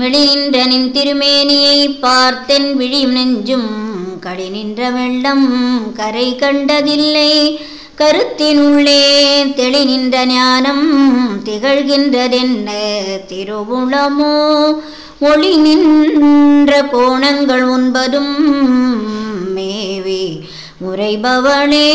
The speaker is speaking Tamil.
வெளி நின் திருமேனியை பார்த்தென் விழி நெஞ்சும் கடி நின்ற வெள்ளம் கரை கண்டதில்லை. கருத்தினுள்ளே தெளி நின்ற ஞானம் திகழ்கின்றதென்ன திருவுளமோ? ஒளி நின்ற கோணங்கள் ஒன்பதும் மேவி உரைபவளே